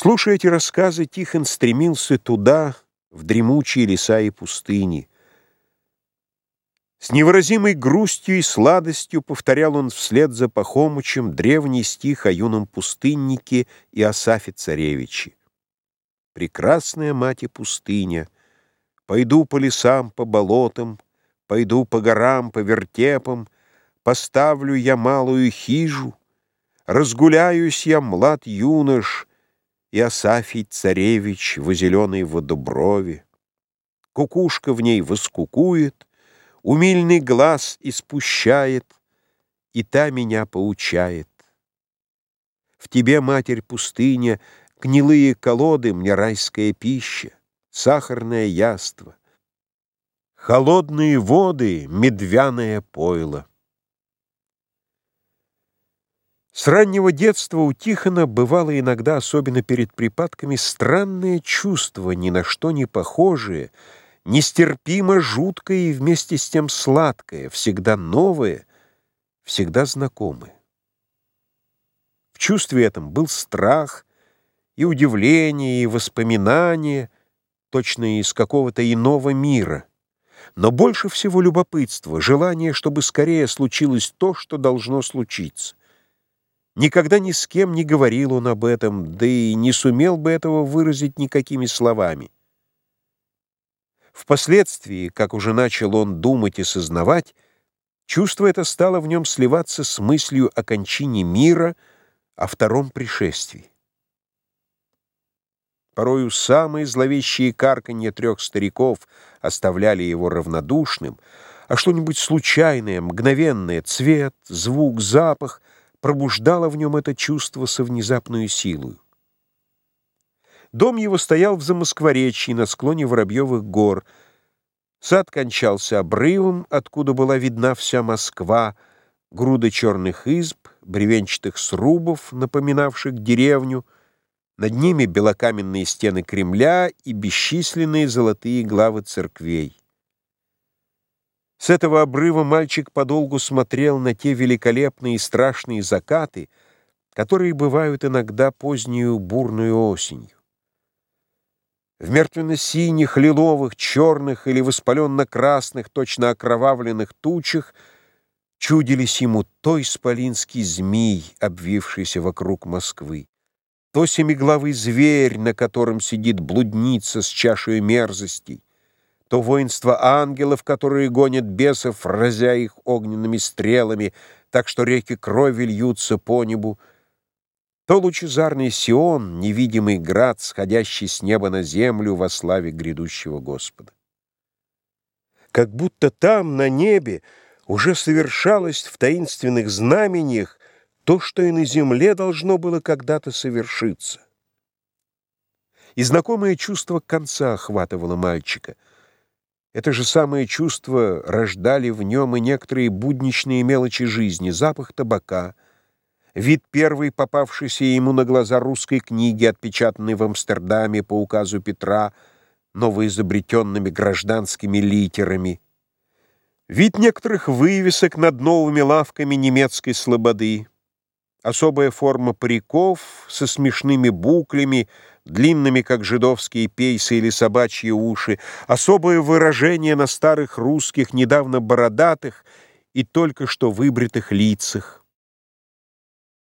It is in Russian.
Слушая эти рассказы, Тихон стремился туда, в дремучие леса и пустыни. С невыразимой грустью и сладостью повторял он вслед за Пахомычем древний стих о юном пустыннике и Асафе Царевиче. «Прекрасная мать и пустыня, пойду по лесам, по болотам, пойду по горам, по вертепам, поставлю я малую хижу, разгуляюсь я, млад юнош, и Асафий царевич в зеленой водоброви. Кукушка в ней воскукует, умильный глаз испущает, и та меня поучает. В тебе, матерь пустыня, гнилые колоды мне райская пища, сахарное яство, холодные воды, медвяное пойло. С раннего детства у Тихона бывало иногда, особенно перед припадками, странное чувство, ни на что не похожее, нестерпимо жуткое и вместе с тем сладкое, всегда новое, всегда знакомое. В чувстве этом был страх и удивление, и воспоминание, точно из какого-то иного мира. Но больше всего любопытство, желание, чтобы скорее случилось то, что должно случиться. Никогда ни с кем не говорил он об этом, да и не сумел бы этого выразить никакими словами. Впоследствии, как уже начал он думать и сознавать, чувство это стало в нем сливаться с мыслью о кончине мира, о втором пришествии. Порою самые зловещие карканье трех стариков оставляли его равнодушным, а что-нибудь случайное, мгновенное, цвет, звук, запах — пробуждало в нем это чувство со внезапной силой. Дом его стоял в Замоскворечье на склоне Воробьевых гор. Сад кончался обрывом, откуда была видна вся Москва, груды черных изб, бревенчатых срубов, напоминавших деревню, над ними белокаменные стены Кремля и бесчисленные золотые главы церквей. С этого обрыва мальчик подолгу смотрел на те великолепные и страшные закаты, которые бывают иногда позднюю бурную осенью. В мертвенно-синих, лиловых, черных или воспаленно-красных, точно окровавленных тучах чудились ему то исполинский змей, обвившийся вокруг Москвы, то семиглавый зверь, на котором сидит блудница с чашей мерзостей, то воинство ангелов, которые гонят бесов, разя их огненными стрелами, так что реки крови льются по небу, то лучезарный Сион, невидимый град, сходящий с неба на землю во славе грядущего Господа. Как будто там, на небе, уже совершалось в таинственных знамениях то, что и на земле должно было когда-то совершиться. И знакомое чувство конца охватывало мальчика — это же самое чувство рождали в нем и некоторые будничные мелочи жизни, запах табака, вид первой попавшейся ему на глаза русской книги, отпечатанной в Амстердаме по указу Петра новоизобретенными гражданскими литерами, вид некоторых вывесок над новыми лавками немецкой слободы, особая форма париков со смешными буклями, длинными, как жидовские пейсы или собачьи уши, особое выражение на старых русских, недавно бородатых и только что выбритых лицах.